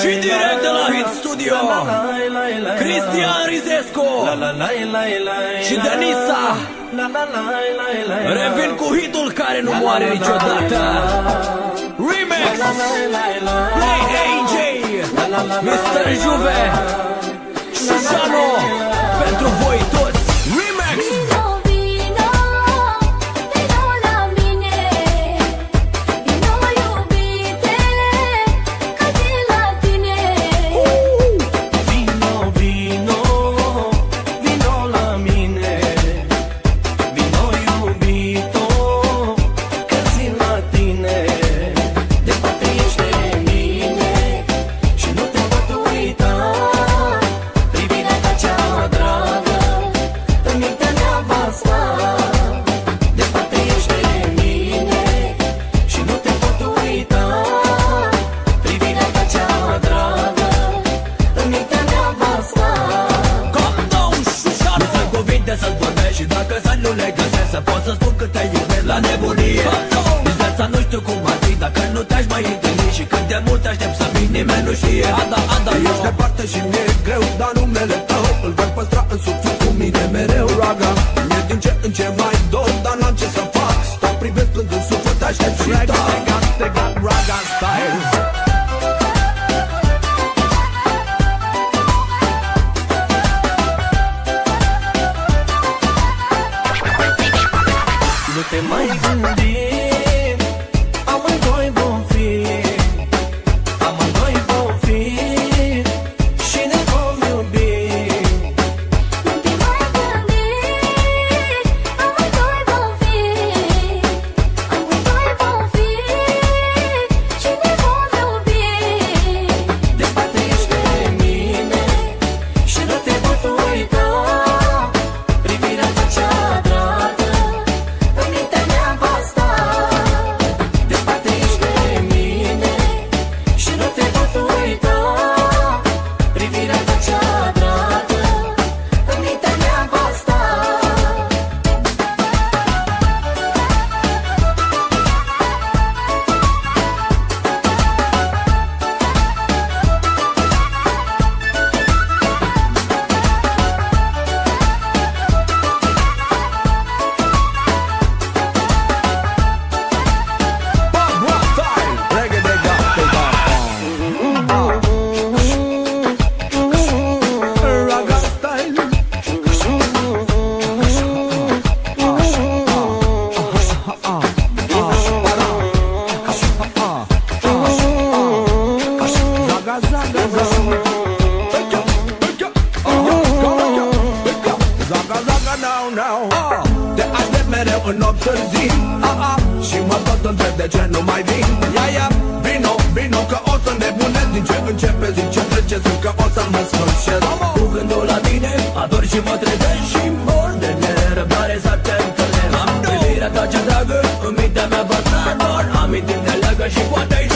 Și direct de la Hit Studio Cristian Rizescu Și Denisa. Revin cu hitul care nu moare niciodată. Remix. Play AJ Mr. Juve Și dacă să nu le găsesc Să pot să spun că te iubesc la nebunie. Nici viața nu știu cum ar fi Dacă nu te-aș mai întâlni Și cât de mult aștept să vin Nimeni nu știe. Ada, ada, eu Ești departe și mi-e greu Dar numele în suflet Aștept și Raga, dau raga, Te got raga style Nu te mai Zaga, zaga, zaga. Zaga, zaga, now, now. Te aștept mereu în nopți târzii ah, ah. Și mă tot întreb de ce nu mai vin. Ia, ia, vino, vino că o să nebunesc Din ce începe zi ce trece Sunt că o să mă sfârșesc. Cu gândul la tine Ador și mă trezesc. Și mor de nerăbdare să te întâlnesc. Privirea ta cea dragă În mintea mea va sta Doar amintiri ne leagă Și poate